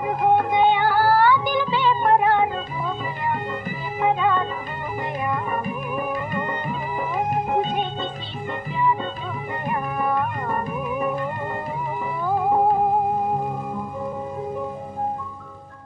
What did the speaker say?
Wonderful.